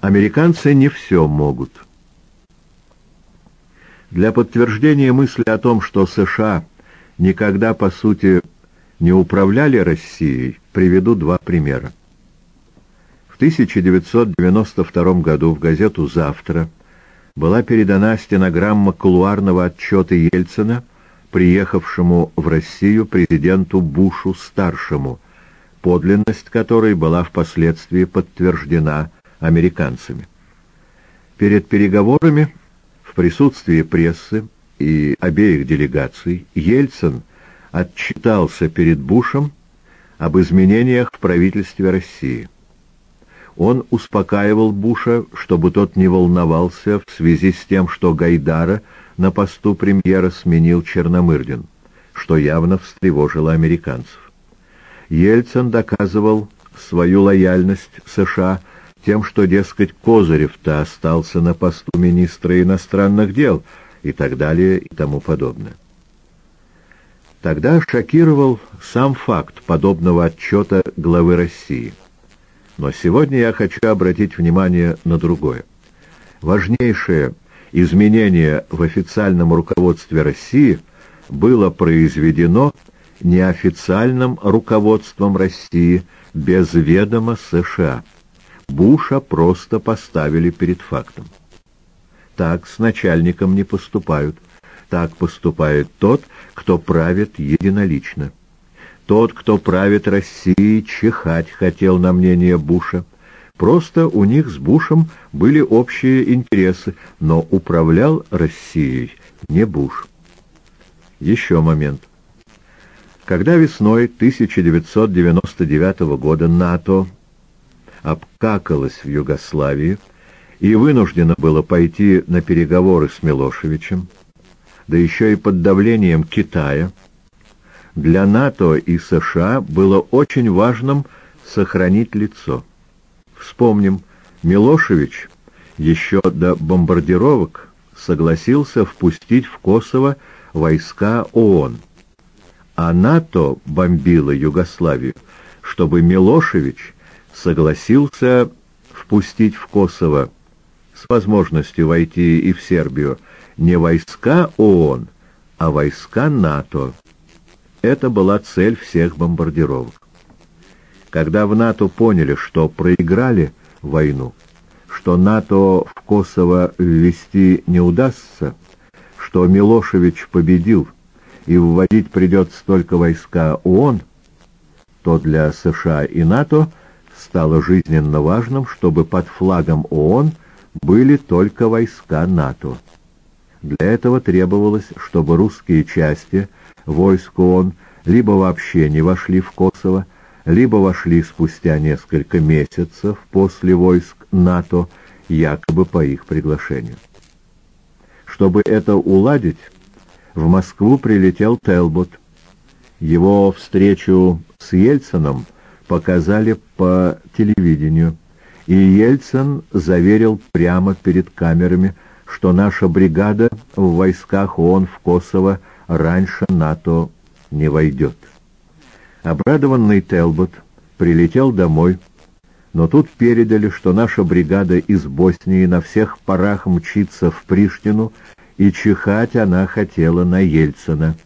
Американцы не все могут. Для подтверждения мысли о том, что США никогда, по сути, не управляли Россией, приведу два примера. В 1992 году в газету «Завтра» была передана стенограмма кулуарного отчета Ельцина, приехавшему в Россию президенту Бушу-старшему, подлинность которой была впоследствии подтверждена американцами. Перед переговорами в присутствии прессы и обеих делегаций Ельцин отчитался перед Бушем об изменениях в правительстве России. Он успокаивал Буша, чтобы тот не волновался в связи с тем, что Гайдара на посту премьера сменил Черномырдин, что явно встревожило американцев. Ельцин доказывал свою лояльность США тем, что, дескать, Козырев-то остался на посту министра иностранных дел и так далее и тому подобное. Тогда шокировал сам факт подобного отчета главы России. Но сегодня я хочу обратить внимание на другое. Важнейшее изменение в официальном руководстве России было произведено неофициальным руководством России без ведома США. Буша просто поставили перед фактом. Так с начальником не поступают. Так поступает тот, кто правит единолично. Тот, кто правит Россией, чихать хотел на мнение Буша. Просто у них с Бушем были общие интересы, но управлял Россией не Буш. Еще момент. Когда весной 1999 года НАТО обкакалось в Югославии и вынуждено было пойти на переговоры с Милошевичем, да еще и под давлением Китая, для НАТО и США было очень важным сохранить лицо. Вспомним, Милошевич еще до бомбардировок согласился впустить в Косово войска ООН, а НАТО бомбило Югославию, чтобы Милошевич согласился впустить в Косово с возможностью войти и в Сербию не войска ООН, а войска НАТО. Это была цель всех бомбардировок. Когда в НАТО поняли, что проиграли войну, что НАТО в Косово ввести не удастся, что Милошевич победил и вводить придется только войска ООН, то для США и НАТО стало жизненно важным, чтобы под флагом ООН были только войска НАТО. Для этого требовалось, чтобы русские части войск ООН либо вообще не вошли в Косово, либо вошли спустя несколько месяцев после войск НАТО, якобы по их приглашению. Чтобы это уладить, в Москву прилетел Телбот. Его встречу с Ельцином показали по телевидению, и Ельцин заверил прямо перед камерами, что наша бригада в войсках ООН в Косово раньше НАТО не войдет. Обрадованный Телбот прилетел домой, но тут передали, что наша бригада из Боснии на всех парах мчится в Приштину, и чихать она хотела на Ельцина.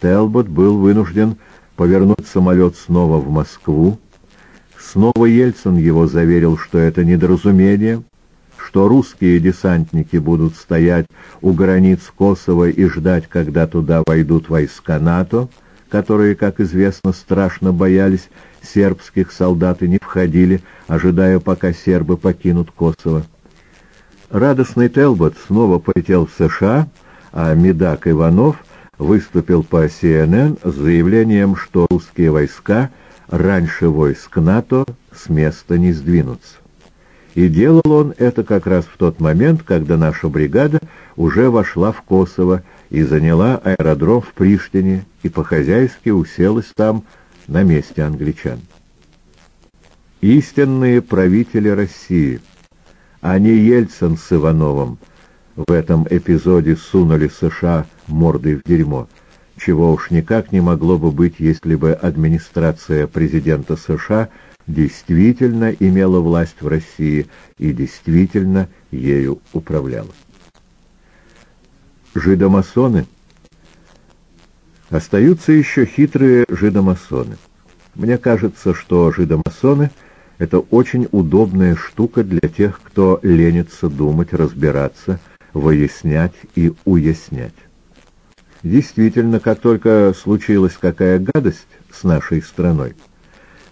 Телбот был вынужден повернуть самолет снова в Москву. Снова Ельцин его заверил, что это недоразумение, что русские десантники будут стоять у границ Косово и ждать, когда туда войдут войска НАТО, которые, как известно, страшно боялись сербских солдат и не входили, ожидая, пока сербы покинут Косово. Радостный Телбот снова полетел в США, а Медак Иванов выступил по CNN с заявлением, что русские войска раньше войск НАТО с места не сдвинутся. И делал он это как раз в тот момент, когда наша бригада уже вошла в Косово и заняла аэродром в Приштине и по-хозяйски уселась там на месте англичан. Истинные правители России, а не Ельцин с Ивановым, в этом эпизоде сунули США мордой в дерьмо, чего уж никак не могло бы быть, если бы администрация президента США действительно имела власть в России и действительно ею управляла. Жидомасоны Остаются еще хитрые жидомасоны. Мне кажется, что жидомасоны — это очень удобная штука для тех, кто ленится думать, разбираться, выяснять и уяснять. Действительно, как только случилась какая гадость с нашей страной,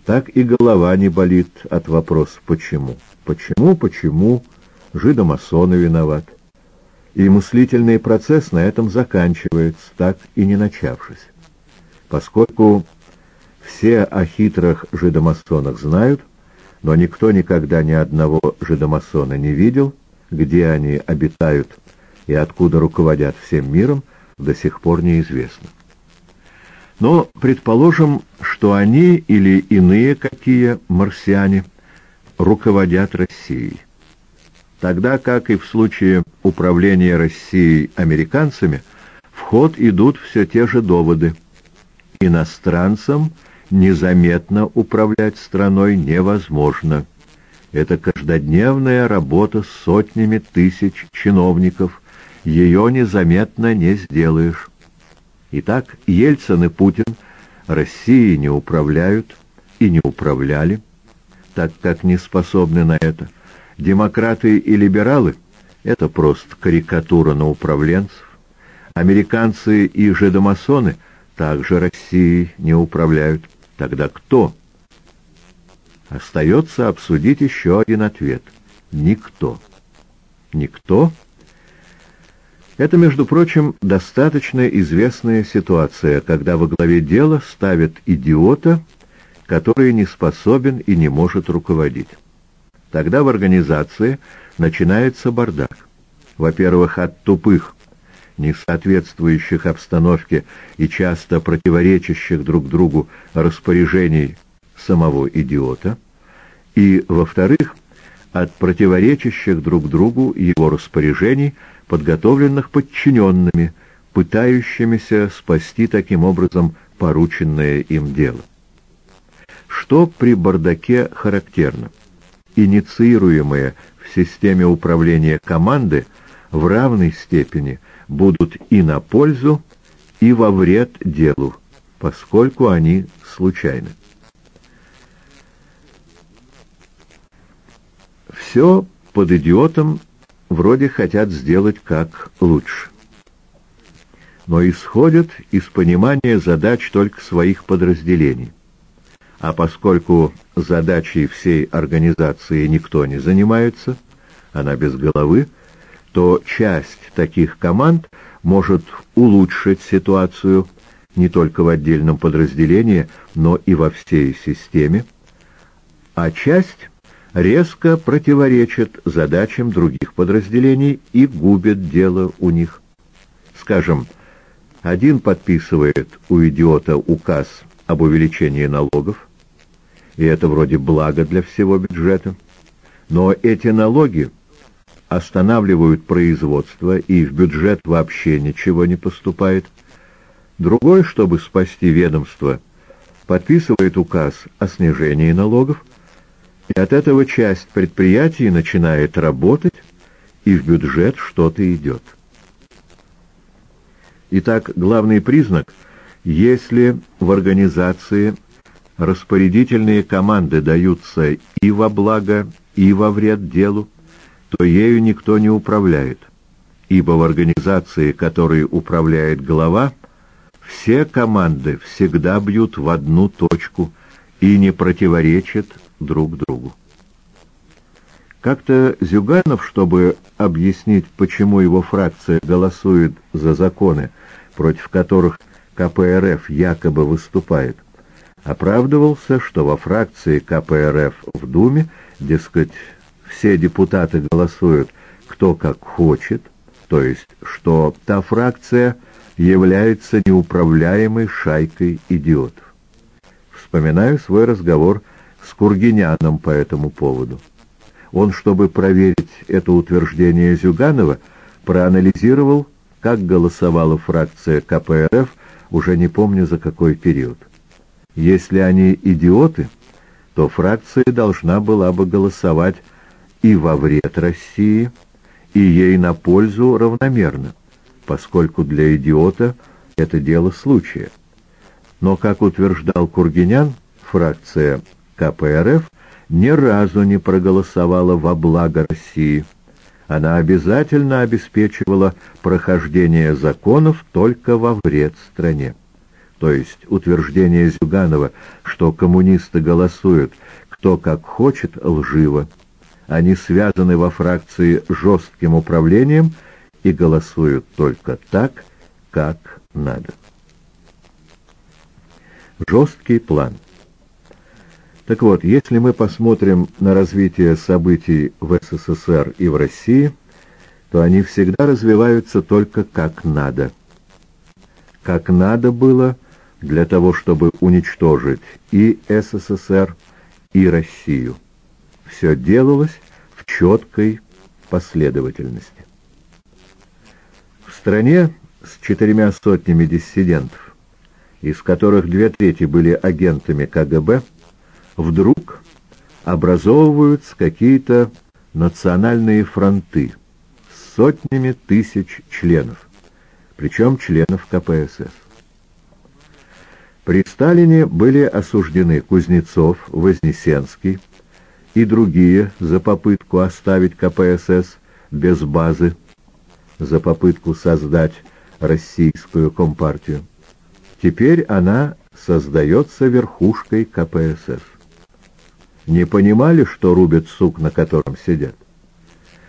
так и голова не болит от вопроса «почему?». Почему, почему? Жидомасоны виноват. И мыслительный процесс на этом заканчивается, так и не начавшись. Поскольку все о хитрых жидомасонах знают, но никто никогда ни одного жидомасона не видел, где они обитают и откуда руководят всем миром, до сих пор неизвестно. Но предположим, что они или иные какие марсиане руководят Россией. Тогда, как и в случае управления Россией американцами, в ход идут все те же доводы. Иностранцам незаметно управлять страной невозможно. Это каждодневная работа с сотнями тысяч чиновников. Ее незаметно не сделаешь. Итак, Ельцин и Путин Россией не управляют и не управляли, так как не способны на это. Демократы и либералы — это просто карикатура на управленцев. Американцы и жидомасоны также Россией не управляют. Тогда кто? Остается обсудить еще один ответ. Никто. Никто? Это, между прочим, достаточно известная ситуация, когда во главе дела ставят идиота, который не способен и не может руководить. Тогда в организации начинается бардак. Во-первых, от тупых, не соответствующих обстановке и часто противоречащих друг другу распоряжений самого идиота, и, во-вторых, от противоречащих друг другу его распоряжений, подготовленных подчиненными, пытающимися спасти таким образом порученное им дело. Что при бардаке характерно? инициируемые в системе управления команды, в равной степени будут и на пользу, и во вред делу, поскольку они случайны. Все под идиотом вроде хотят сделать как лучше. Но исходят из понимания задач только своих подразделений. А поскольку задачей всей организации никто не занимается, она без головы, то часть таких команд может улучшить ситуацию не только в отдельном подразделении, но и во всей системе, а часть резко противоречит задачам других подразделений и губит дело у них. Скажем, один подписывает у идиота указ об увеличении налогов, и это вроде благо для всего бюджета. Но эти налоги останавливают производство, и в бюджет вообще ничего не поступает. Другой, чтобы спасти ведомство, подписывает указ о снижении налогов, и от этого часть предприятий начинает работать, и в бюджет что-то идет. Итак, главный признак, если в организации распорядительные команды даются и во благо, и во вред делу, то ею никто не управляет, ибо в организации, которой управляет глава, все команды всегда бьют в одну точку и не противоречат друг другу. Как-то Зюганов, чтобы объяснить, почему его фракция голосует за законы, против которых КПРФ якобы выступает, оправдывался, что во фракции КПРФ в Думе, дескать, все депутаты голосуют кто как хочет, то есть, что та фракция является неуправляемой шайкой идиотов. Вспоминаю свой разговор с Кургиняном по этому поводу. Он, чтобы проверить это утверждение Зюганова, проанализировал, как голосовала фракция КПРФ, уже не помню за какой период. Если они идиоты, то фракция должна была бы голосовать и во вред России, и ей на пользу равномерно, поскольку для идиота это дело случая. Но, как утверждал Кургинян, фракция КПРФ ни разу не проголосовала во благо России. Она обязательно обеспечивала прохождение законов только во вред стране. То есть утверждение Зюганова, что коммунисты голосуют кто как хочет, лживо. Они связаны во фракции жестким управлением и голосуют только так, как надо. Жесткий план. Так вот, если мы посмотрим на развитие событий в СССР и в России, то они всегда развиваются только как надо. Как надо было для того, чтобы уничтожить и СССР, и Россию. Все делалось в четкой последовательности. В стране с четырьмя сотнями диссидентов, из которых две трети были агентами КГБ, вдруг образовываются какие-то национальные фронты с сотнями тысяч членов, причем членов КПСС. При Сталине были осуждены Кузнецов, Вознесенский и другие за попытку оставить КПСС без базы, за попытку создать российскую компартию. Теперь она создается верхушкой КПСС не понимали, что рубят сук, на котором сидят?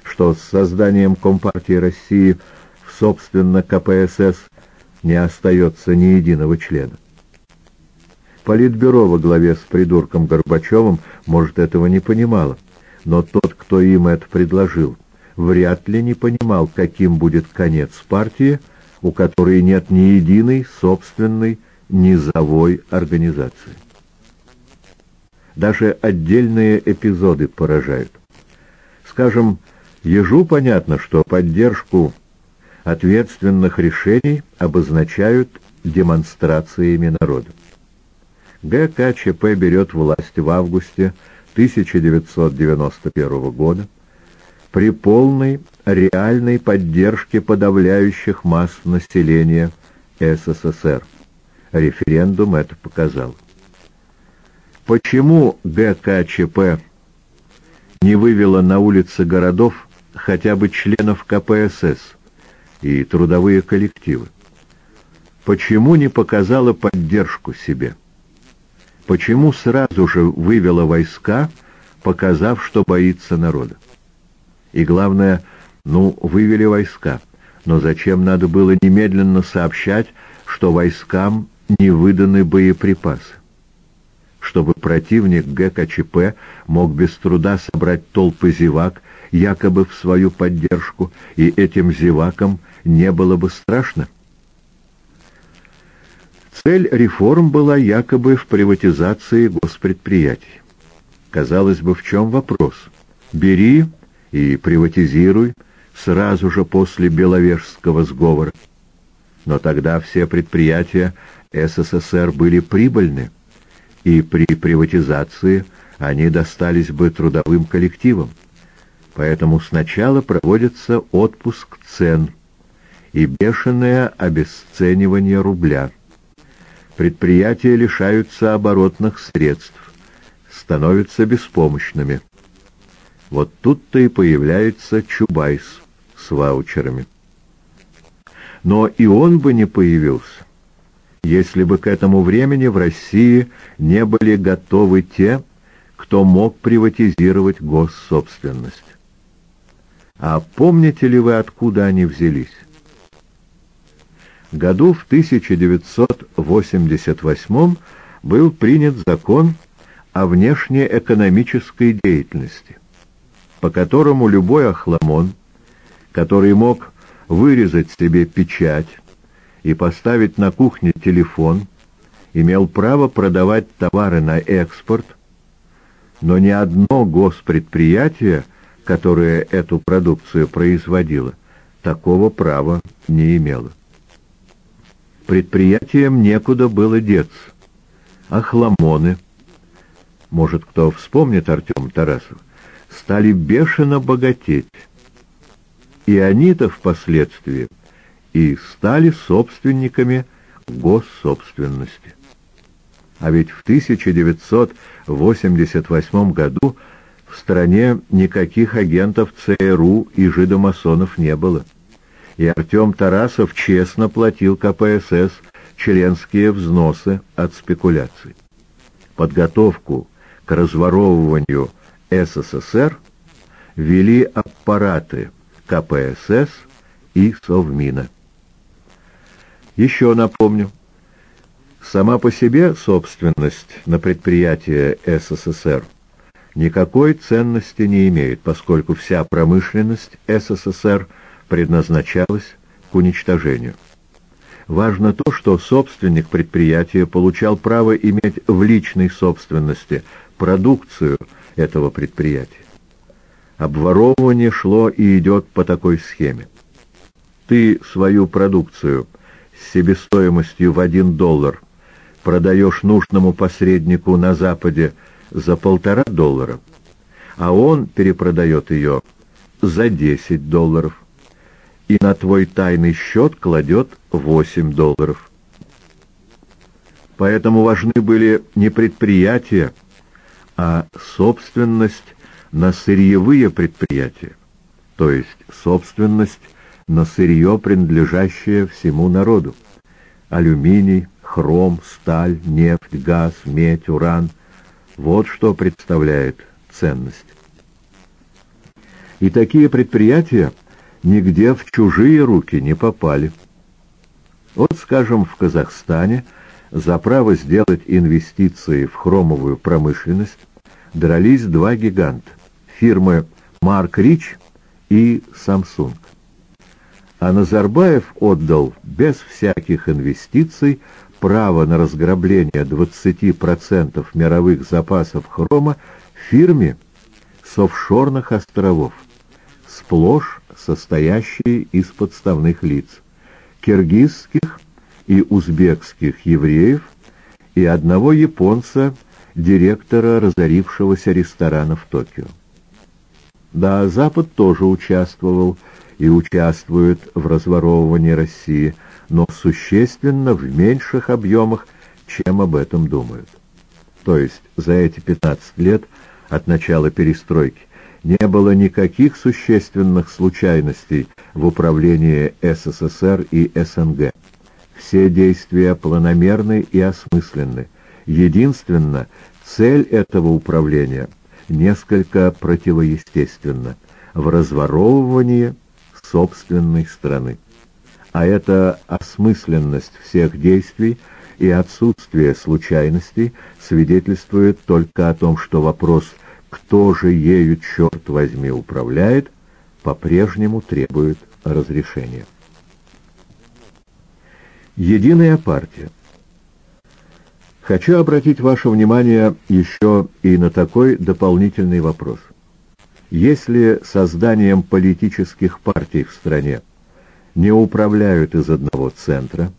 Что с созданием Компартии России в, собственно, КПСС не остается ни единого члена? Политбюро во главе с придурком Горбачевым, может, этого не понимало, но тот, кто им это предложил, вряд ли не понимал, каким будет конец партии, у которой нет ни единой собственной низовой организации. Даже отдельные эпизоды поражают. Скажем, ежу понятно, что поддержку ответственных решений обозначают демонстрациями народа. ГКЧП берет власть в августе 1991 года при полной реальной поддержке подавляющих масс населения СССР. Референдум это показал. Почему ГКЧП не вывела на улицы городов хотя бы членов КПСС и трудовые коллективы? Почему не показала поддержку себе? Почему сразу же вывела войска, показав, что боится народа? И главное, ну, вывели войска, но зачем надо было немедленно сообщать, что войскам не выданы боеприпасы? Чтобы противник ГКЧП мог без труда собрать толпы зевак, якобы в свою поддержку, и этим зевакам не было бы страшно? Цель реформ была якобы в приватизации госпредприятий. Казалось бы, в чем вопрос? Бери и приватизируй сразу же после Беловежского сговора. Но тогда все предприятия СССР были прибыльны и при приватизации они достались бы трудовым коллективам. Поэтому сначала проводится отпуск цен и бешеное обесценивание рубля. Предприятия лишаются оборотных средств, становятся беспомощными. Вот тут-то и появляется Чубайс с ваучерами. Но и он бы не появился, если бы к этому времени в России не были готовы те, кто мог приватизировать госсобственность. А помните ли вы, откуда они взялись? Году в 1988 был принят закон о внешнеэкономической деятельности, по которому любой охламон, который мог вырезать себе печать, и поставить на кухне телефон, имел право продавать товары на экспорт, но ни одно госпредприятие, которое эту продукцию производило, такого права не имело. Предприятиям некуда было деться. Охламоны, может, кто вспомнит Артем Тарасов, стали бешено богатеть. И они-то впоследствии и стали собственниками госсобственности. А ведь в 1988 году в стране никаких агентов ЦРУ и жидомасонов не было. И Артем Тарасов честно платил КПСС членские взносы от спекуляций. Подготовку к разворовыванию СССР вели аппараты КПСС и Совмина. Еще напомню, сама по себе собственность на предприятие СССР никакой ценности не имеет, поскольку вся промышленность СССР предназначалась к уничтожению. Важно то, что собственник предприятия получал право иметь в личной собственности продукцию этого предприятия. Обворовывание шло и идет по такой схеме. Ты свою продукцию себестоимостью в один доллар продаешь нужному посреднику на Западе за полтора доллара, а он перепродает ее за 10 долларов и на твой тайный счет кладет 8 долларов. Поэтому важны были не предприятия, а собственность на сырьевые предприятия, то есть собственность на сырье, принадлежащее всему народу. Алюминий, хром, сталь, нефть, газ, медь, уран — вот что представляет ценность. И такие предприятия нигде в чужие руки не попали. Вот, скажем, в Казахстане за право сделать инвестиции в хромовую промышленность дрались два гиганта — фирмы Марк Рич и Samsung. А Назарбаев отдал без всяких инвестиций право на разграбление 20% мировых запасов хрома фирме с офшорных островов, сплошь состоящей из подставных лиц, киргизских и узбекских евреев и одного японца, директора разорившегося ресторана в Токио. Да, Запад тоже участвовал и участвует в разворовывании России, но существенно в меньших объемах, чем об этом думают. То есть за эти 15 лет от начала перестройки не было никаких существенных случайностей в управлении СССР и СНГ. Все действия планомерны и осмысленны. Единственно, цель этого управления несколько противоестественна – в разворовывании собственной страны. А эта осмысленность всех действий и отсутствие случайностей свидетельствует только о том, что вопрос «кто же ею, черт возьми, управляет?» по-прежнему требует разрешения. Единая партия. Хочу обратить ваше внимание еще и на такой дополнительный вопрос. Если созданием политических партий в стране не управляют из одного центра,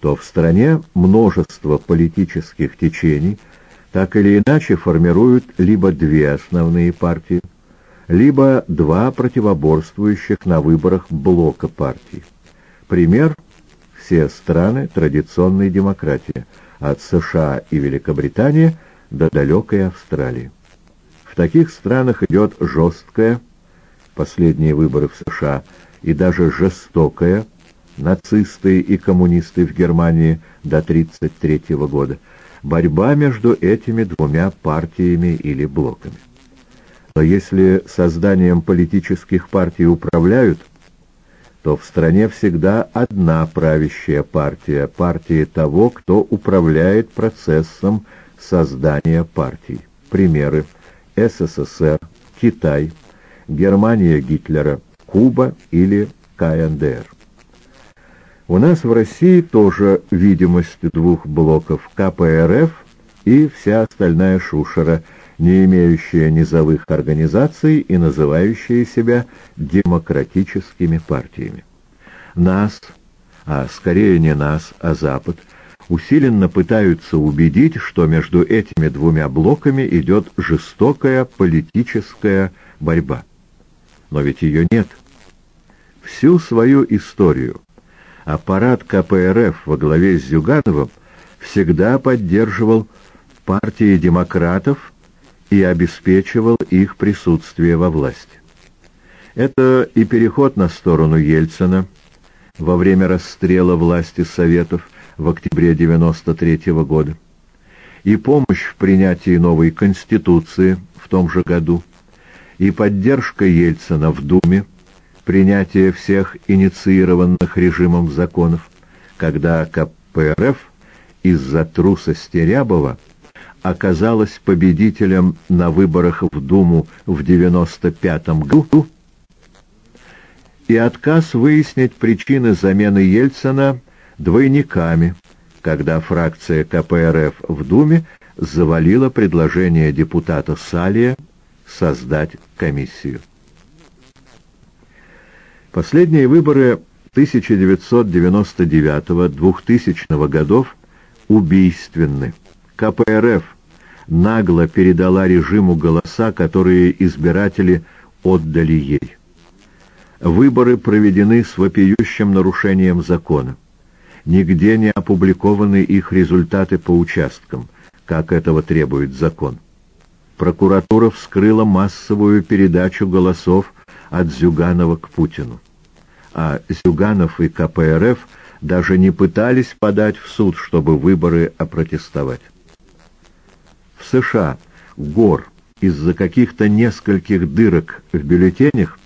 то в стране множество политических течений так или иначе формируют либо две основные партии, либо два противоборствующих на выборах блока партий. Пример все страны традиционной демократии, от США и Великобритании до далекой Австралии. В таких странах идет жесткая, последние выборы в США, и даже жестокая, нацисты и коммунисты в Германии до 1933 года, борьба между этими двумя партиями или блоками. Но если созданием политических партий управляют – то в стране всегда одна правящая партия, партия того, кто управляет процессом создания партий. Примеры СССР, Китай, Германия Гитлера, Куба или КНДР. У нас в России тоже видимость двух блоков КПРФ и вся остальная шушера – не имеющие низовых организаций и называющие себя демократическими партиями. Нас, а скорее не нас, а Запад, усиленно пытаются убедить, что между этими двумя блоками идет жестокая политическая борьба. Но ведь ее нет. Всю свою историю аппарат КПРФ во главе с Зюгановым всегда поддерживал партии демократов и обеспечивал их присутствие во власти. Это и переход на сторону Ельцина во время расстрела власти Советов в октябре 93 -го года, и помощь в принятии новой Конституции в том же году, и поддержка Ельцина в Думе, принятие всех инициированных режимом законов, когда КПРФ из-за трусости Рябова оказалась победителем на выборах в Думу в 95 году, и отказ выяснить причины замены Ельцина двойниками, когда фракция КПРФ в Думе завалила предложение депутата Салия создать комиссию. Последние выборы 1999-2000 годов убийственны. КПРФ нагло передала режиму голоса, которые избиратели отдали ей. Выборы проведены с вопиющим нарушением закона. Нигде не опубликованы их результаты по участкам, как этого требует закон. Прокуратура вскрыла массовую передачу голосов от Зюганова к Путину а Зюганов и КПРФ даже не пытались подать в суд, чтобы выборы опротестовать. В США Гор из-за каких-то нескольких дырок в бюллетенях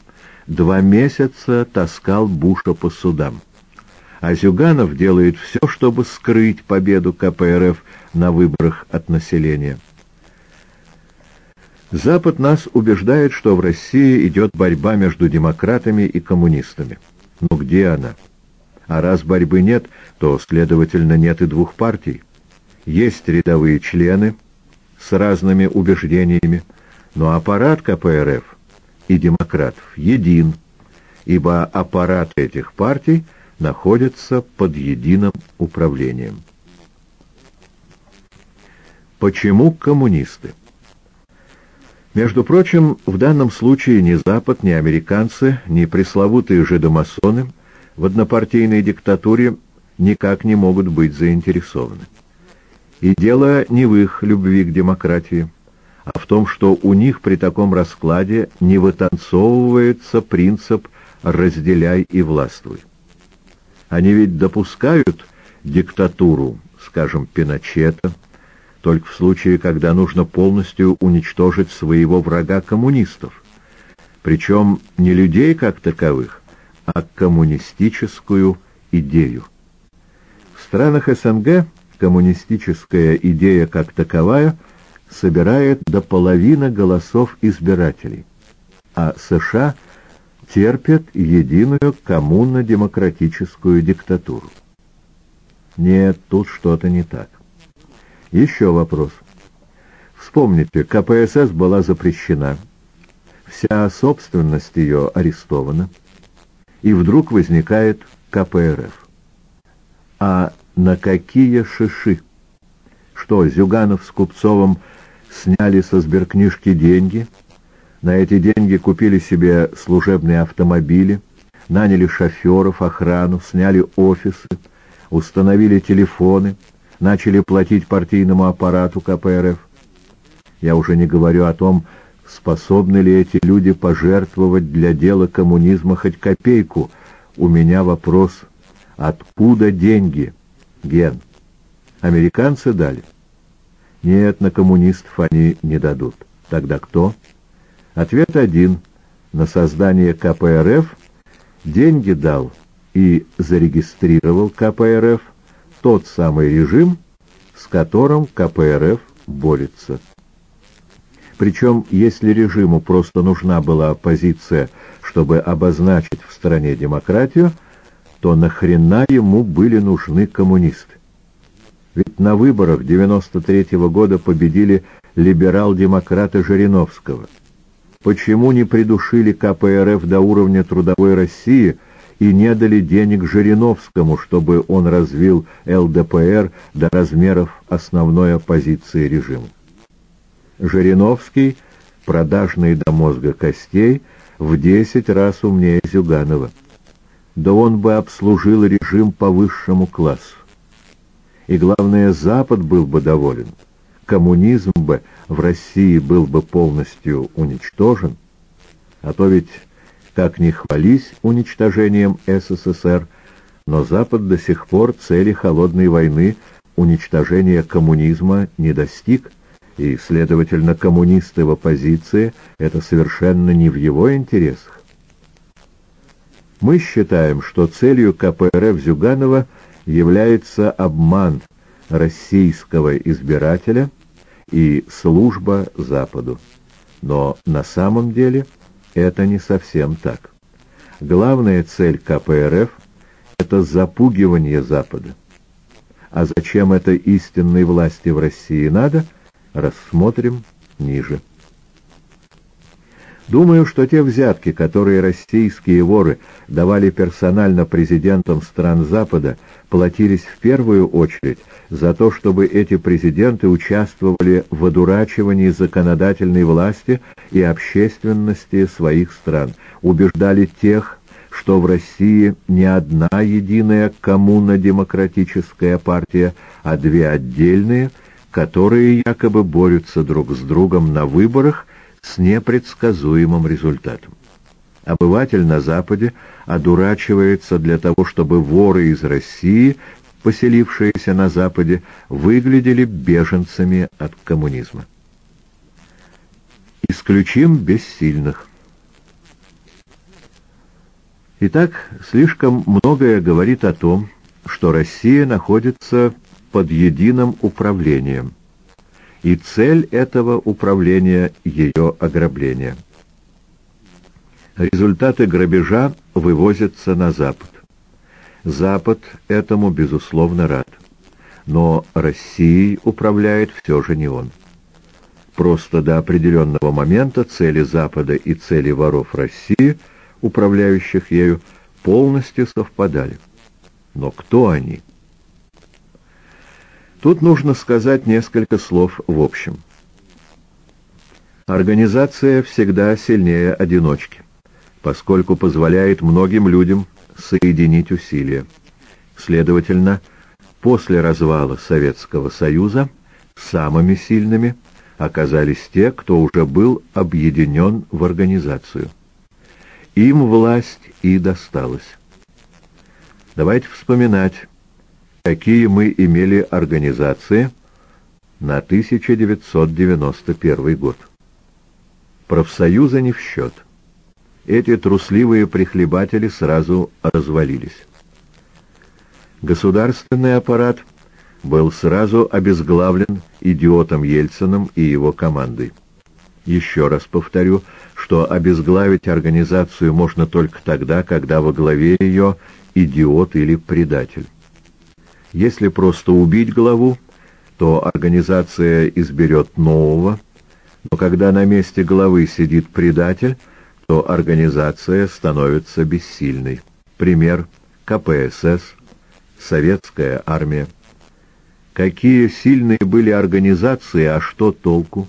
два месяца таскал Буша по судам. А Зюганов делает все, чтобы скрыть победу КПРФ на выборах от населения. Запад нас убеждает, что в России идет борьба между демократами и коммунистами. Но где она? А раз борьбы нет, то, следовательно, нет и двух партий. Есть рядовые члены с разными убеждениями, но аппарат КПРФ и демократов един, ибо аппарат этих партий находится под единым управлением. Почему коммунисты? Между прочим, в данном случае ни Запад, ни американцы, ни пресловутые жидомасоны в однопартийной диктатуре никак не могут быть заинтересованы. И дело не в их любви к демократии, а в том, что у них при таком раскладе не вытанцовывается принцип «разделяй и властвуй». Они ведь допускают диктатуру, скажем, Пиночета, только в случае, когда нужно полностью уничтожить своего врага коммунистов. Причем не людей как таковых, а коммунистическую идею. В странах СНГ коммунистическая идея как таковая собирает до половины голосов избирателей, а США терпят единую коммунно-демократическую диктатуру. Нет, тут что-то не так. Еще вопрос. Вспомните, КПСС была запрещена, вся собственность ее арестована, и вдруг возникает КПРФ. А на какие шиши? Что, Зюганов с Купцовым сняли со сберкнижки деньги, на эти деньги купили себе служебные автомобили, наняли шоферов, охрану, сняли офисы, установили телефоны — начали платить партийному аппарату КПРФ. Я уже не говорю о том, способны ли эти люди пожертвовать для дела коммунизма хоть копейку. У меня вопрос, откуда деньги, Ген? Американцы дали? Нет, на коммунистов они не дадут. Тогда кто? Ответ один. На создание КПРФ деньги дал и зарегистрировал КПРФ тот самый режим, с которым КПРФ борется. Причем, если режиму просто нужна была оппозиция, чтобы обозначить в стране демократию, то нахрена ему были нужны коммунисты? Ведь на выборах 93 -го года победили либерал-демократы Жириновского. Почему не придушили КПРФ до уровня трудовой России и не дали денег Жириновскому, чтобы он развил ЛДПР до размеров основной оппозиции режиму. Жириновский, продажный до мозга костей, в десять раз умнее Зюганова. Да он бы обслужил режим по высшему классу. И главное, Запад был бы доволен. Коммунизм бы в России был бы полностью уничтожен. А то ведь, как ни хвались уничтожением СССР, но Запад до сих пор цели холодной войны уничтожения коммунизма не достиг и, следовательно, коммунисты в оппозиции — это совершенно не в его интересах. Мы считаем, что целью КПРФ Зюганова является обман российского избирателя и служба Западу. Но на самом деле это не совсем так. Главная цель КПРФ — это запугивание Запада. А зачем это истинной власти в России надо — рассмотрим ниже. Думаю, что те взятки, которые российские воры давали персонально президентам стран Запада, платились в первую очередь за то, чтобы эти президенты участвовали в одурачивании законодательной власти и общественности своих стран, убеждали тех, что в России не одна единая коммуно-демократическая партия, а две отдельные – которые якобы борются друг с другом на выборах с непредсказуемым результатом. Обыватель на Западе одурачивается для того, чтобы воры из России, поселившиеся на Западе, выглядели беженцами от коммунизма. Исключим бессильных. Итак, слишком многое говорит о том, что Россия находится под единым управлением. И цель этого управления – ее ограбление. Результаты грабежа вывозятся на Запад. Запад этому, безусловно, рад. Но Россией управляет все же не он. Просто до определенного момента цели Запада и цели воров России, управляющих ею, полностью совпадали. Но кто они? Тут нужно сказать несколько слов в общем. Организация всегда сильнее одиночки, поскольку позволяет многим людям соединить усилия. Следовательно, после развала Советского Союза самыми сильными оказались те, кто уже был объединен в организацию. Им власть и досталась. Давайте вспоминать, какие мы имели организации на 1991 год. Профсоюзы не в счет. Эти трусливые прихлебатели сразу развалились. Государственный аппарат был сразу обезглавлен идиотом Ельциным и его командой. Еще раз повторю, что обезглавить организацию можно только тогда, когда во главе ее идиот или предатель. Если просто убить главу, то организация изберет нового, но когда на месте главы сидит предатель, то организация становится бессильной. Пример КПСС, Советская армия. Какие сильные были организации, а что толку?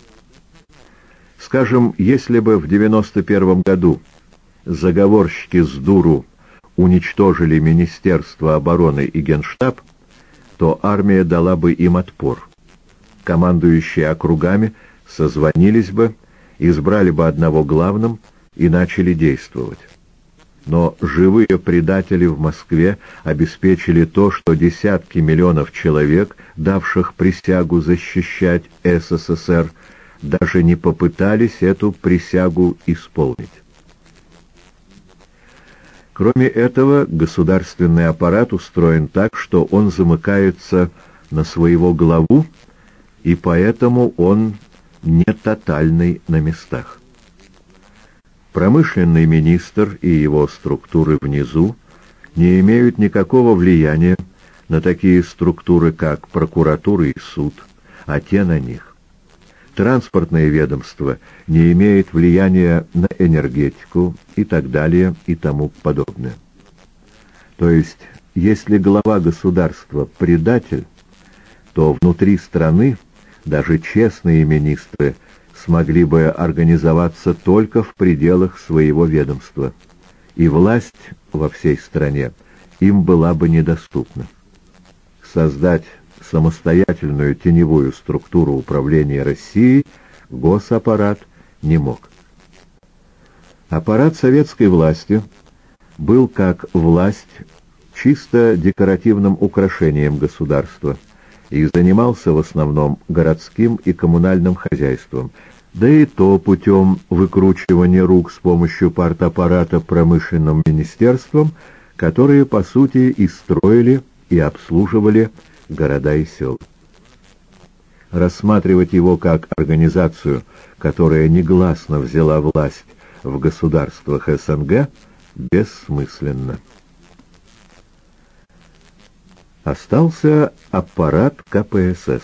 Скажем, если бы в 91 году заговорщики с дуру уничтожили Министерство обороны и Генштаб, то армия дала бы им отпор. Командующие округами созвонились бы, избрали бы одного главным и начали действовать. Но живые предатели в Москве обеспечили то, что десятки миллионов человек, давших присягу защищать СССР, даже не попытались эту присягу исполнить. Кроме этого, государственный аппарат устроен так, что он замыкается на своего главу, и поэтому он не тотальный на местах. Промышленный министр и его структуры внизу не имеют никакого влияния на такие структуры, как прокуратура и суд, а те на них транспортное ведомство не имеет влияния на энергетику и так далее и тому подобное. То есть, если глава государства предатель, то внутри страны даже честные министры смогли бы организоваться только в пределах своего ведомства, и власть во всей стране им была бы недоступна. Создать самостоятельную теневую структуру управления Россией госаппарат не мог. Аппарат советской власти был как власть чисто декоративным украшением государства и занимался в основном городским и коммунальным хозяйством, да и то путем выкручивания рук с помощью партаппарата промышленным министерством, которые, по сути, и строили, и обслуживали города и села. Рассматривать его как организацию, которая негласно взяла власть в государствах СНГ, бессмысленно. Остался аппарат КПСС.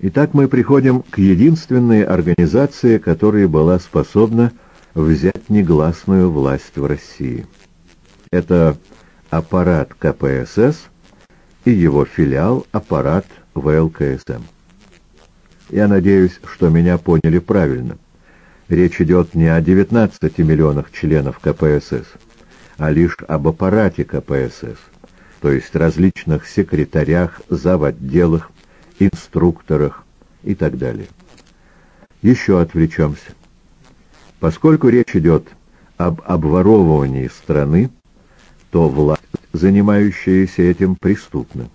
Итак, мы приходим к единственной организации, которая была способна взять негласную власть в России. Это аппарат КПСС и его филиал аппарат ВЛКСМ. Я надеюсь, что меня поняли правильно. Речь идет не о 19 миллионах членов КПСС, а лишь об аппарате КПСС, то есть различных секретарях, заводделах, инструкторах и так далее. Еще отвлечемся. Поскольку речь идет об обворовывании страны, то власть, занимающаяся этим, преступна.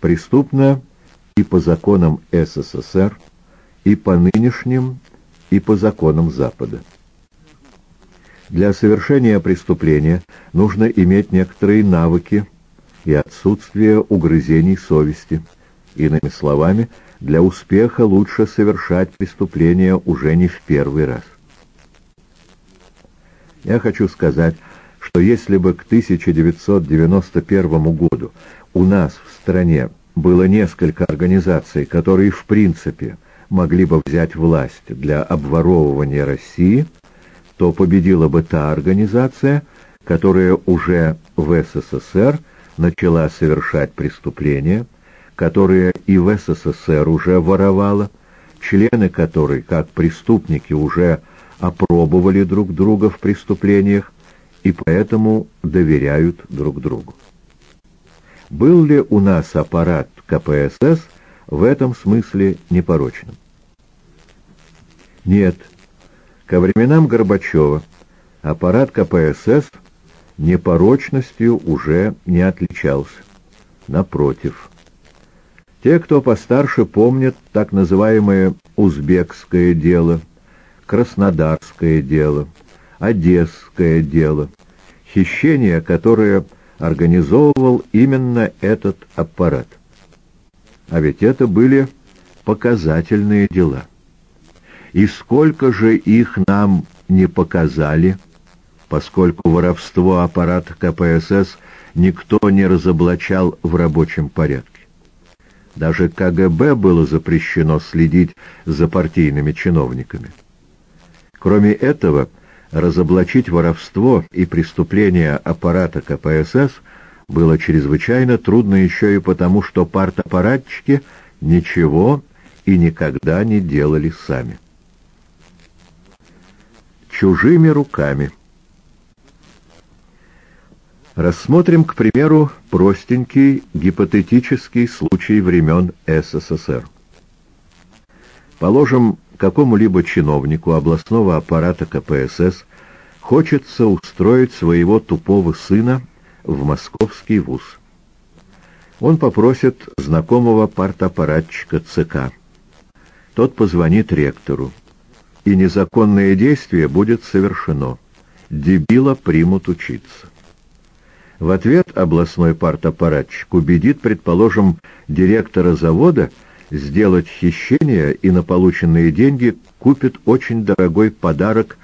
Преступна и по законам СССР, и по нынешним, и по законам Запада. Для совершения преступления нужно иметь некоторые навыки и отсутствие угрызений совести. Иными словами, для успеха лучше совершать преступление уже не в первый раз. Я хочу сказать, что если бы к 1991 году у нас в стране было несколько организаций, которые в принципе могли бы взять власть для обворовывания России, то победила бы та организация, которая уже в СССР начала совершать преступления, которая и в СССР уже воровала, члены которой, как преступники, уже опробовали друг друга в преступлениях и поэтому доверяют друг другу. Был ли у нас аппарат КПСС в этом смысле непорочным? Нет. Ко временам Горбачева аппарат КПСС непорочностью уже не отличался. Напротив. Те, кто постарше, помнят так называемое «узбекское дело», «краснодарское дело», «одесское дело», хищение, которое организовывал именно этот аппарат. А ведь это были показательные дела. И сколько же их нам не показали, поскольку воровство аппарата КПСС никто не разоблачал в рабочем порядке. Даже КГБ было запрещено следить за партийными чиновниками. Кроме этого, разоблачить воровство и преступления аппарата КПСС было чрезвычайно трудно еще и потому, что партаппаратчики ничего и никогда не делали сами. Чужими руками. Рассмотрим, к примеру, простенький гипотетический случай времен СССР. Положим, какому-либо чиновнику областного аппарата КПСС хочется устроить своего тупого сына в московский вуз. Он попросит знакомого партаппаратчика ЦК. Тот позвонит ректору, и незаконное действие будет совершено. Дебила примут учиться. В ответ областной партаппаратчик убедит, предположим, директора завода сделать хищение и на полученные деньги купит очень дорогой подарок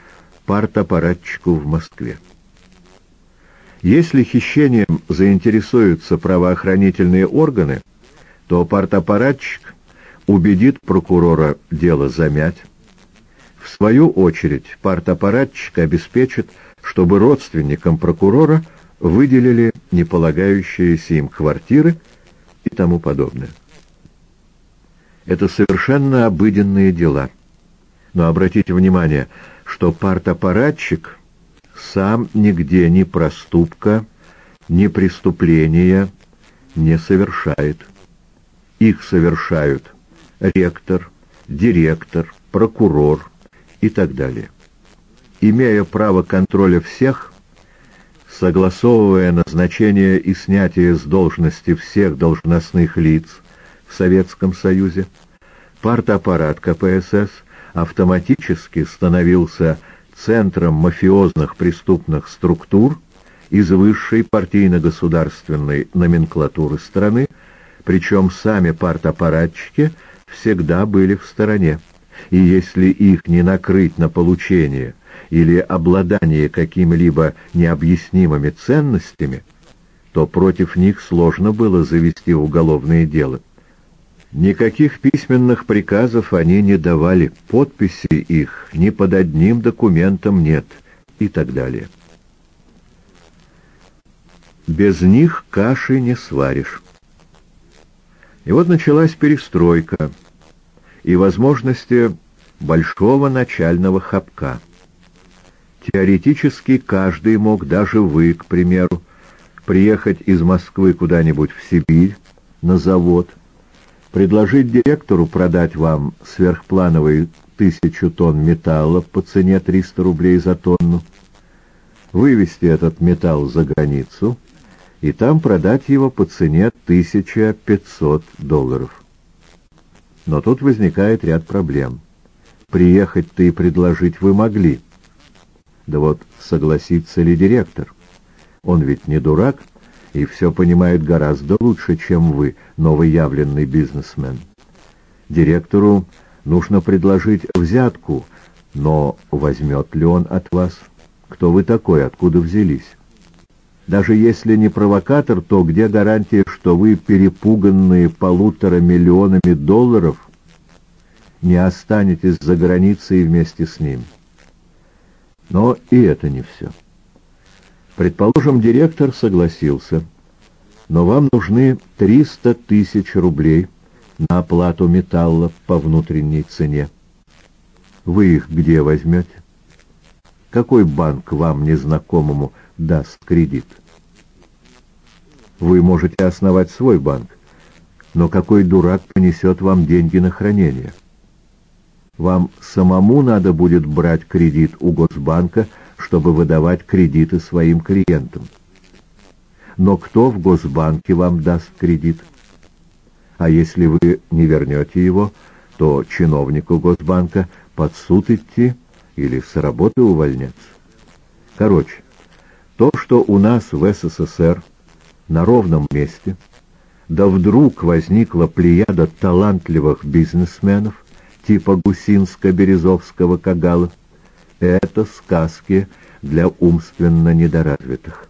партаппаратчику в Москве. Если хищением заинтересуются правоохранительные органы, то партаппаратчик убедит прокурора дело замять, В свою очередь партаппаратчик обеспечит, чтобы родственникам прокурора выделили неполагающиеся им квартиры и тому подобное. Это совершенно обыденные дела. Но обратите внимание, что партаппаратчик сам нигде ни проступка, ни преступления не совершает. Их совершают ректор, директор, прокурор и так далее. Имея право контроля всех, согласовывая назначение и снятие с должности всех должностных лиц в Советском Союзе, партаппарат КПСС автоматически становился центром мафиозных преступных структур из высшей партийно-государственной номенклатуры страны, причем сами партаппаратчики всегда были в стороне, и если их не накрыть на получение или обладание какими-либо необъяснимыми ценностями, то против них сложно было завести уголовное дело. Никаких письменных приказов они не давали, подписи их ни под одним документом нет и так далее. Без них каши не сваришь. И вот началась перестройка и возможности большого начального хапка. Теоретически каждый мог, даже вы, к примеру, приехать из Москвы куда-нибудь в Сибирь на завод, предложить директору продать вам сверхплановые тысячу тонн металла по цене 300 рублей за тонну, вывести этот металл за границу и там продать его по цене 1500 долларов. Но тут возникает ряд проблем. Приехать-то и предложить вы могли. Да вот согласится ли директор? Он ведь не дурак и все понимает гораздо лучше, чем вы, новоявленный бизнесмен. Директору нужно предложить взятку, но возьмет ли он от вас? Кто вы такой, откуда взялись? Даже если не провокатор, то где гарантия, что вы, перепуганные полутора миллионами долларов, не останетесь за границей вместе с ним? Но и это не все. Предположим, директор согласился, но вам нужны 300 тысяч рублей на оплату металла по внутренней цене. Вы их где возьмете? Какой банк вам, незнакомому, даст кредит? Вы можете основать свой банк, но какой дурак понесет вам деньги на хранение? Вам самому надо будет брать кредит у Госбанка – чтобы выдавать кредиты своим клиентам. Но кто в Госбанке вам даст кредит? А если вы не вернете его, то чиновнику Госбанка под суд идти или с работы увольняться. Короче, то, что у нас в СССР на ровном месте, да вдруг возникла плеяда талантливых бизнесменов, типа Гусинска-Березовского Кагала, это сказки для умственно недоразвитых.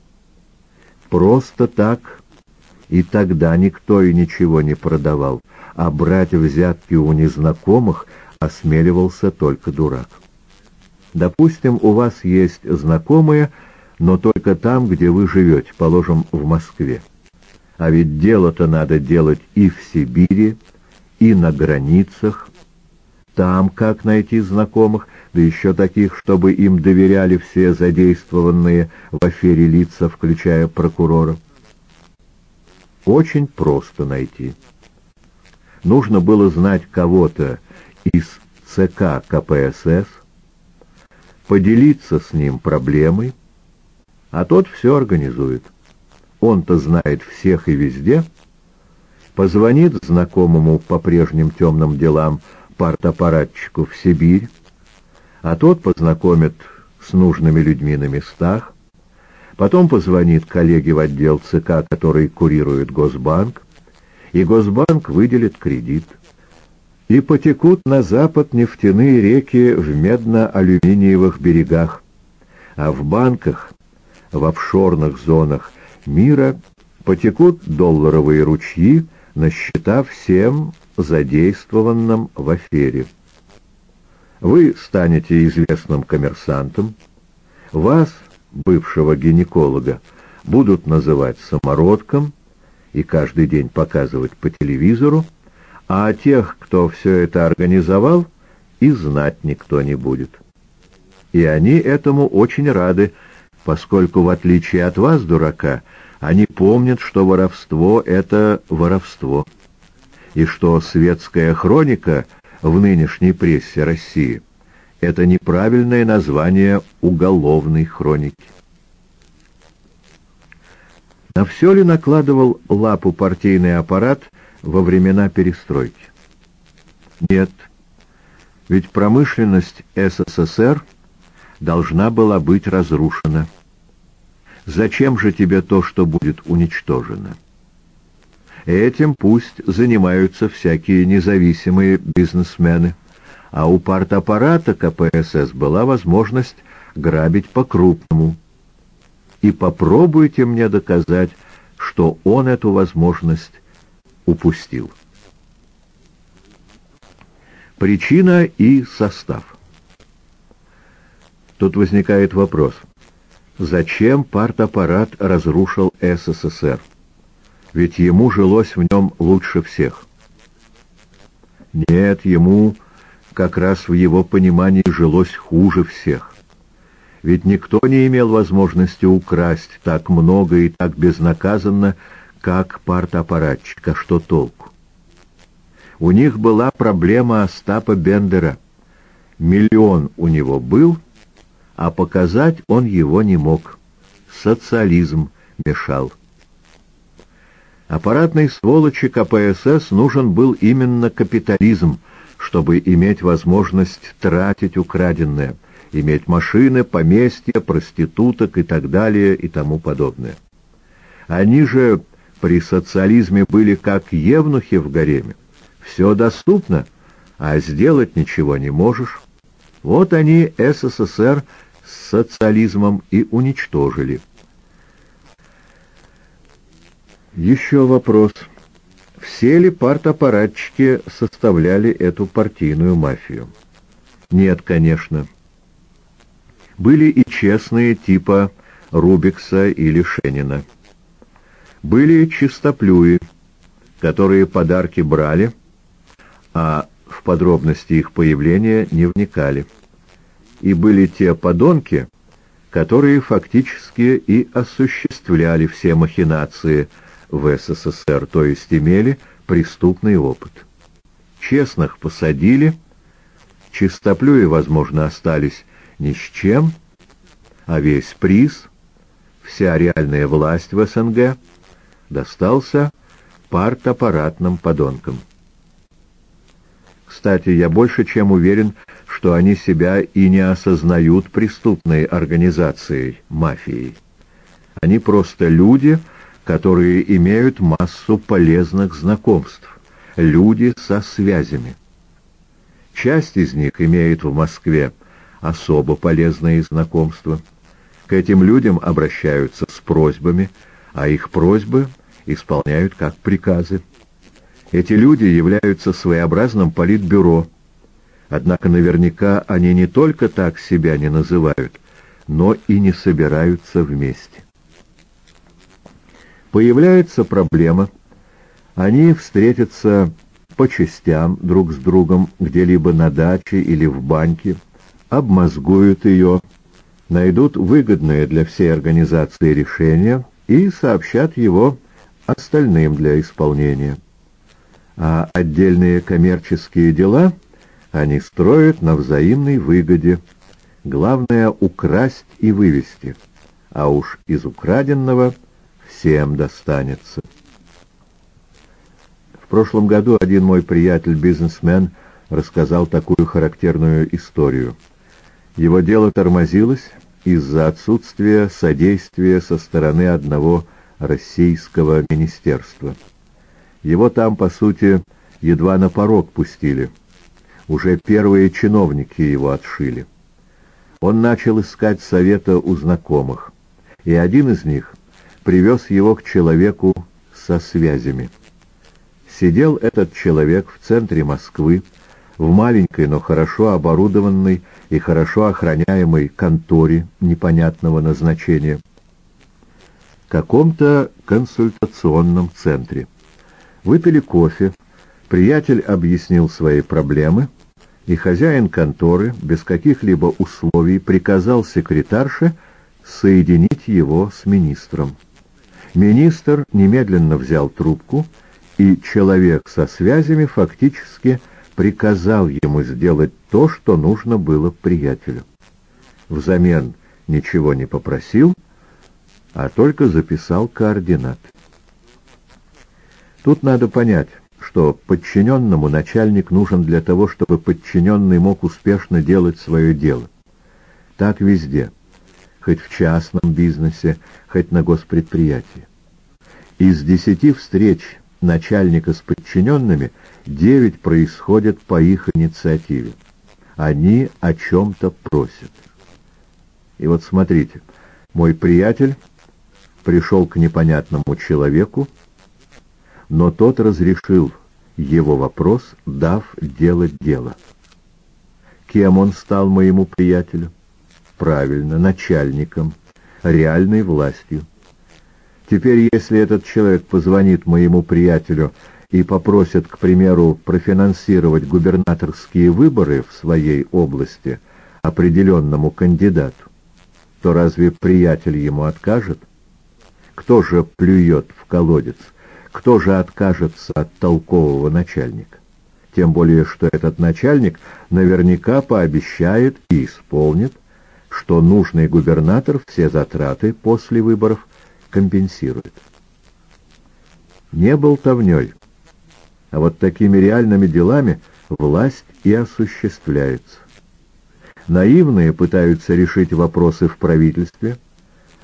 Просто так и тогда никто и ничего не продавал, а брать взятки у незнакомых осмеливался только дурак. Допустим, у вас есть знакомые, но только там, где вы живете, положим, в Москве. А ведь дело-то надо делать и в Сибири, и на границах. Там как найти знакомых – да еще таких, чтобы им доверяли все задействованные в афере лица, включая прокурора. Очень просто найти. Нужно было знать кого-то из ЦК КПСС, поделиться с ним проблемой, а тот все организует. Он-то знает всех и везде, позвонит знакомому по прежним темным делам партаппаратчику в Сибирь, а тот познакомит с нужными людьми на местах, потом позвонит коллеге в отдел ЦК, который курирует Госбанк, и Госбанк выделит кредит. И потекут на запад нефтяные реки в медно-алюминиевых берегах, а в банках, в офшорных зонах мира потекут долларовые ручьи на счета всем задействованным в афере. Вы станете известным коммерсантом, вас, бывшего гинеколога, будут называть самородком и каждый день показывать по телевизору, а тех, кто все это организовал, и знать никто не будет. И они этому очень рады, поскольку, в отличие от вас, дурака, они помнят, что воровство — это воровство, и что светская хроника в нынешней прессе России — это неправильное название уголовной хроники. На все ли накладывал лапу партийный аппарат во времена перестройки? Нет, ведь промышленность СССР должна была быть разрушена. Зачем же тебе то, что будет уничтожено? Этим пусть занимаются всякие независимые бизнесмены, а у партаппарата КПСС была возможность грабить по-крупному. И попробуйте мне доказать, что он эту возможность упустил. Причина и состав. Тут возникает вопрос – Зачем партаппарат разрушил СССР? Ведь ему жилось в нем лучше всех. Нет, ему как раз в его понимании жилось хуже всех. Ведь никто не имел возможности украсть так много и так безнаказанно, как партаппаратчик, а что толку? У них была проблема Остапа Бендера. Миллион у него был — а показать он его не мог. Социализм мешал. Аппаратной сволочи КПСС нужен был именно капитализм, чтобы иметь возможность тратить украденное, иметь машины, поместья, проституток и так далее и тому подобное. Они же при социализме были как евнухи в гареме. Все доступно, а сделать ничего не можешь. Вот они, СССР, социализмом и уничтожили. Еще вопрос. Все ли партаппаратчики составляли эту партийную мафию? Нет, конечно. Были и честные типа Рубикса или Шенина. Были чистоплюи, которые подарки брали, а в подробности их появления не вникали и были те подонки, которые фактически и осуществляли все махинации в СССР, то есть имели преступный опыт. Честных посадили, чистоплюи, возможно, остались ни с чем, а весь приз, вся реальная власть в СНГ достался партаппаратным подонкам. Кстати, я больше чем уверен, что они себя и не осознают преступной организацией, мафией. Они просто люди, которые имеют массу полезных знакомств, люди со связями. Часть из них имеет в Москве особо полезные знакомства. К этим людям обращаются с просьбами, а их просьбы исполняют как приказы. Эти люди являются своеобразным политбюро, однако наверняка они не только так себя не называют, но и не собираются вместе. Появляется проблема, они встретятся по частям друг с другом где-либо на даче или в банке, обмозгуют ее, найдут выгодное для всей организации решение и сообщат его остальным для исполнения. А отдельные коммерческие дела они строят на взаимной выгоде. Главное — украсть и вывести, а уж из украденного всем достанется. В прошлом году один мой приятель-бизнесмен рассказал такую характерную историю. Его дело тормозилось из-за отсутствия содействия со стороны одного российского министерства. Его там, по сути, едва на порог пустили. Уже первые чиновники его отшили. Он начал искать совета у знакомых, и один из них привез его к человеку со связями. Сидел этот человек в центре Москвы, в маленькой, но хорошо оборудованной и хорошо охраняемой конторе непонятного назначения, каком-то консультационном центре. Выпили кофе, приятель объяснил свои проблемы, и хозяин конторы без каких-либо условий приказал секретарше соединить его с министром. Министр немедленно взял трубку, и человек со связями фактически приказал ему сделать то, что нужно было приятелю. Взамен ничего не попросил, а только записал координаты. Тут надо понять, что подчиненному начальник нужен для того, чтобы подчиненный мог успешно делать свое дело. Так везде, хоть в частном бизнесе, хоть на госпредприятии. Из десяти встреч начальника с подчиненными девять происходят по их инициативе. Они о чем-то просят. И вот смотрите, мой приятель пришел к непонятному человеку, но тот разрешил его вопрос, дав делать дело. Кем он стал моему приятелю? Правильно, начальником, реальной властью. Теперь, если этот человек позвонит моему приятелю и попросит, к примеру, профинансировать губернаторские выборы в своей области определенному кандидату, то разве приятель ему откажет? Кто же плюет в колодец? Кто же откажется от толкового начальника? Тем более, что этот начальник наверняка пообещает и исполнит, что нужный губернатор все затраты после выборов компенсирует. Не болтовней, а вот такими реальными делами власть и осуществляется. Наивные пытаются решить вопросы в правительстве,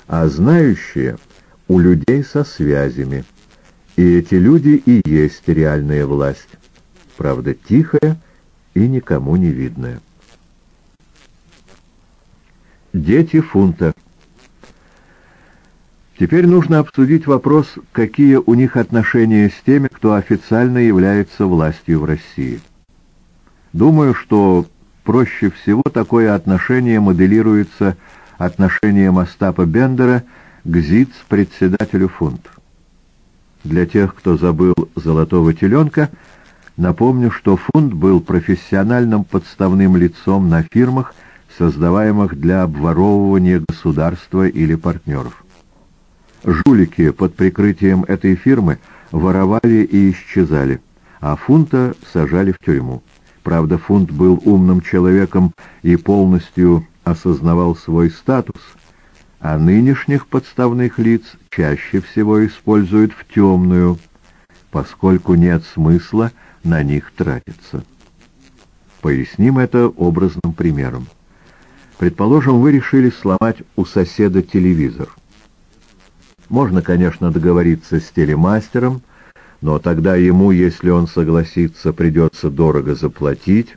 а знающие — у людей со связями. И эти люди и есть реальная власть, правда тихая и никому не видная. Дети фунта. Теперь нужно обсудить вопрос, какие у них отношения с теми, кто официально является властью в России. Думаю, что проще всего такое отношение моделируется отношением Остапа Бендера к ЗИЦ-председателю фунта. Для тех, кто забыл «золотого теленка», напомню, что фунт был профессиональным подставным лицом на фирмах, создаваемых для обворовывания государства или партнеров. Жулики под прикрытием этой фирмы воровали и исчезали, а фунта сажали в тюрьму. Правда, фунт был умным человеком и полностью осознавал свой статус – а нынешних подставных лиц чаще всего используют в темную, поскольку нет смысла на них тратиться. Поясним это образным примером. Предположим, вы решили сломать у соседа телевизор. Можно, конечно, договориться с телемастером, но тогда ему, если он согласится, придется дорого заплатить,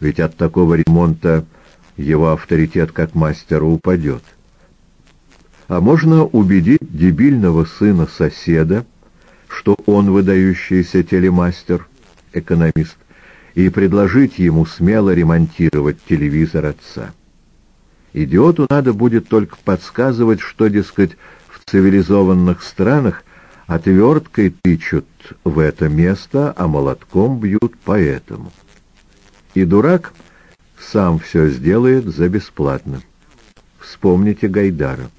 ведь от такого ремонта его авторитет как мастера упадет. А можно убедить дебильного сына соседа, что он выдающийся телемастер, экономист, и предложить ему смело ремонтировать телевизор отца. Идиоту надо будет только подсказывать, что, дескать, в цивилизованных странах отверткой тычут в это место, а молотком бьют по этому. И дурак сам все сделает за бесплатно. Вспомните Гайдара.